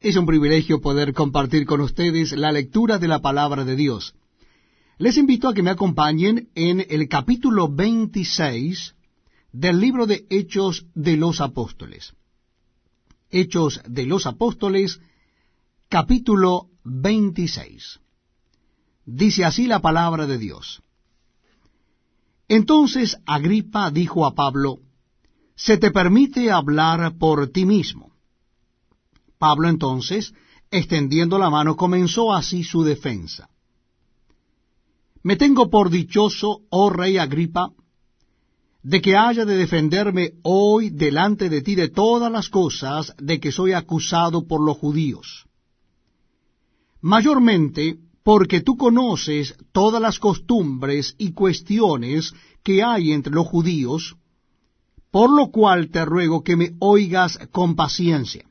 Es un privilegio poder compartir con ustedes la lectura de la palabra de Dios. Les invito a que me acompañen en el capítulo 26 del libro de Hechos de los Apóstoles. Hechos de los Apóstoles, capítulo 26. Dice así la palabra de Dios. Entonces Agripa dijo a Pablo, Se te permite hablar por ti mismo. Pablo entonces, extendiendo la mano, comenzó así su defensa. Me tengo por dichoso, oh rey Agripa, de que haya de defenderme hoy delante de ti de todas las cosas de que soy acusado por los judíos. Mayormente porque tú conoces todas las costumbres y cuestiones que hay entre los judíos, por lo cual te ruego que me oigas con paciencia.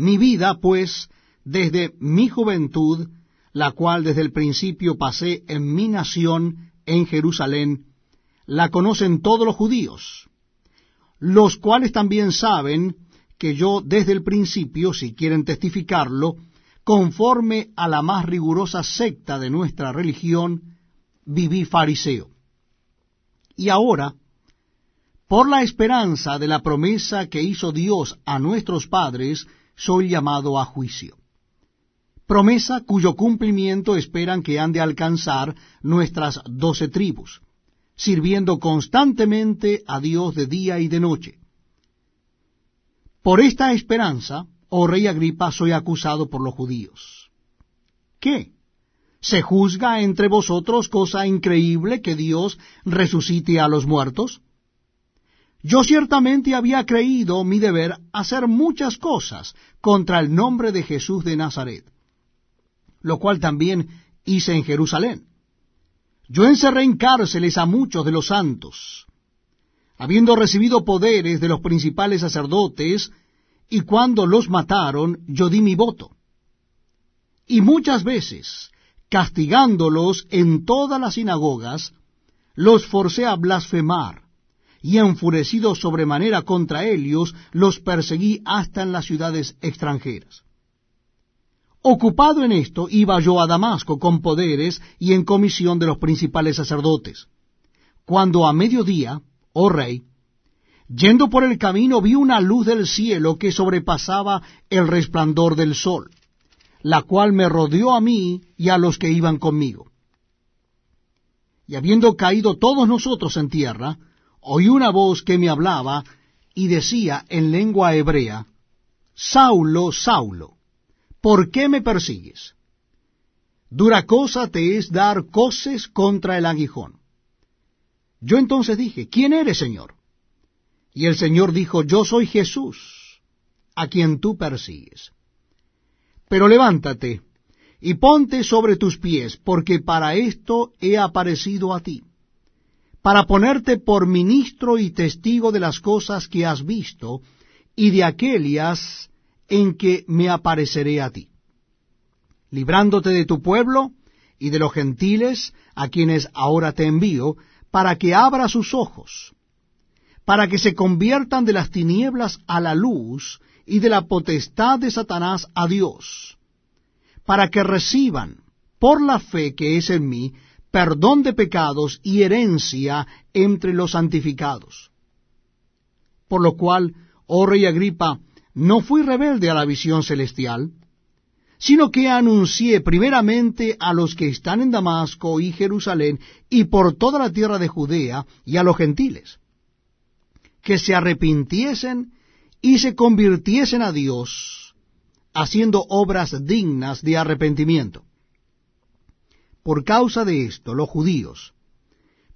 Mi vida, pues, desde mi juventud, la cual desde el principio pasé en mi nación, en Jerusalén, la conocen todos los judíos, los cuales también saben que yo desde el principio, si quieren testificarlo, conforme a la más rigurosa secta de nuestra religión, viví fariseo. Y ahora, por la esperanza de la promesa que hizo Dios a nuestros padres, soy llamado a juicio. Promesa cuyo cumplimiento esperan que han de alcanzar nuestras doce tribus, sirviendo constantemente a Dios de día y de noche. Por esta esperanza, oh rey Agripa, soy acusado por los judíos. ¿Qué? ¿Se juzga entre vosotros cosa increíble que Dios resucite a los muertos? Yo ciertamente había creído mi deber hacer muchas cosas contra el nombre de Jesús de Nazaret, lo cual también hice en Jerusalén. Yo encerré en cárceles a muchos de los santos, habiendo recibido poderes de los principales sacerdotes, y cuando los mataron, yo di mi voto. Y muchas veces, castigándolos en todas las sinagogas, los forcé a blasfemar y enfurecido sobremanera contra ellos, los perseguí hasta en las ciudades extranjeras. Ocupado en esto, iba yo a Damasco con poderes y en comisión de los principales sacerdotes. Cuando a mediodía, oh rey, yendo por el camino vi una luz del cielo que sobrepasaba el resplandor del sol, la cual me rodeó a mí y a los que iban conmigo. Y habiendo caído todos nosotros en tierra, oí una voz que me hablaba y decía en lengua hebrea, Saulo, Saulo, ¿por qué me persigues? Dura cosa te es dar coces contra el aguijón. Yo entonces dije, ¿quién eres, Señor? Y el Señor dijo, yo soy Jesús, a quien tú persigues. Pero levántate y ponte sobre tus pies, porque para esto he aparecido a ti para ponerte por ministro y testigo de las cosas que has visto y de aquellas en que me apareceré a ti, librándote de tu pueblo y de los gentiles a quienes ahora te envío, para que abra sus ojos, para que se conviertan de las tinieblas a la luz y de la potestad de Satanás a Dios, para que reciban, por la fe que es en mí, perdón de pecados y herencia entre los santificados. Por lo cual, oh rey Agripa, no fui rebelde a la visión celestial, sino que anuncié primeramente a los que están en Damasco y Jerusalén y por toda la tierra de Judea y a los gentiles, que se arrepintiesen y se convirtiesen a Dios, haciendo obras dignas de arrepentimiento por causa de esto, los judíos,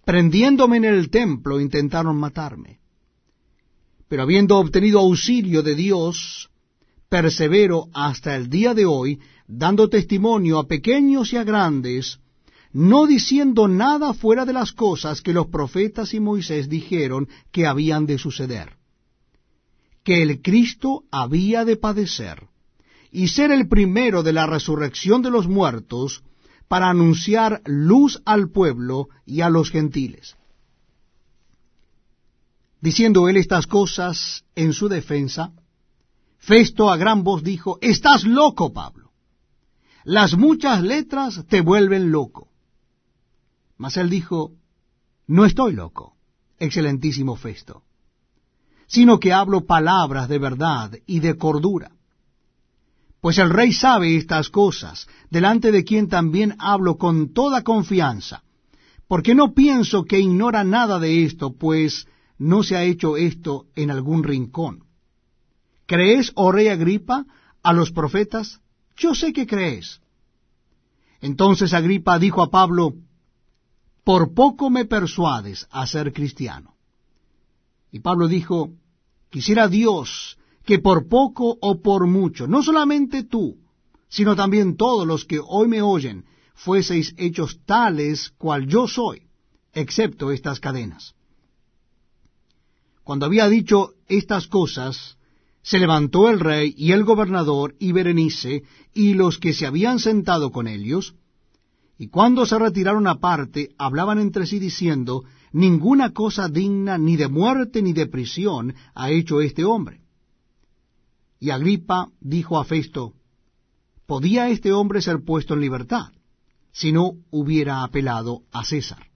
prendiéndome en el templo, intentaron matarme. Pero habiendo obtenido auxilio de Dios, persevero hasta el día de hoy, dando testimonio a pequeños y a grandes, no diciendo nada fuera de las cosas que los profetas y Moisés dijeron que habían de suceder. Que el Cristo había de padecer, y ser el primero de la resurrección de los muertos, para anunciar luz al pueblo y a los gentiles. Diciendo él estas cosas en su defensa, Festo a gran voz dijo, Estás loco, Pablo. Las muchas letras te vuelven loco. Mas él dijo, No estoy loco, excelentísimo Festo, sino que hablo palabras de verdad y de cordura. Pues el rey sabe estas cosas, delante de quien también hablo con toda confianza, porque no pienso que ignora nada de esto, pues no se ha hecho esto en algún rincón. ¿Crees, oh rey Agripa, a los profetas? Yo sé que crees. Entonces Agripa dijo a Pablo, por poco me persuades a ser cristiano. Y Pablo dijo, quisiera Dios que por poco o por mucho, no solamente tú, sino también todos los que hoy me oyen, fueseis hechos tales cual yo soy, excepto estas cadenas. Cuando había dicho estas cosas, se levantó el rey y el gobernador y Berenice y los que se habían sentado con ellos, y cuando se retiraron aparte, hablaban entre sí diciendo, ninguna cosa digna ni de muerte ni de prisión ha hecho este hombre. Y Agripa dijo a Festo, ¿podía este hombre ser puesto en libertad si no hubiera apelado a César?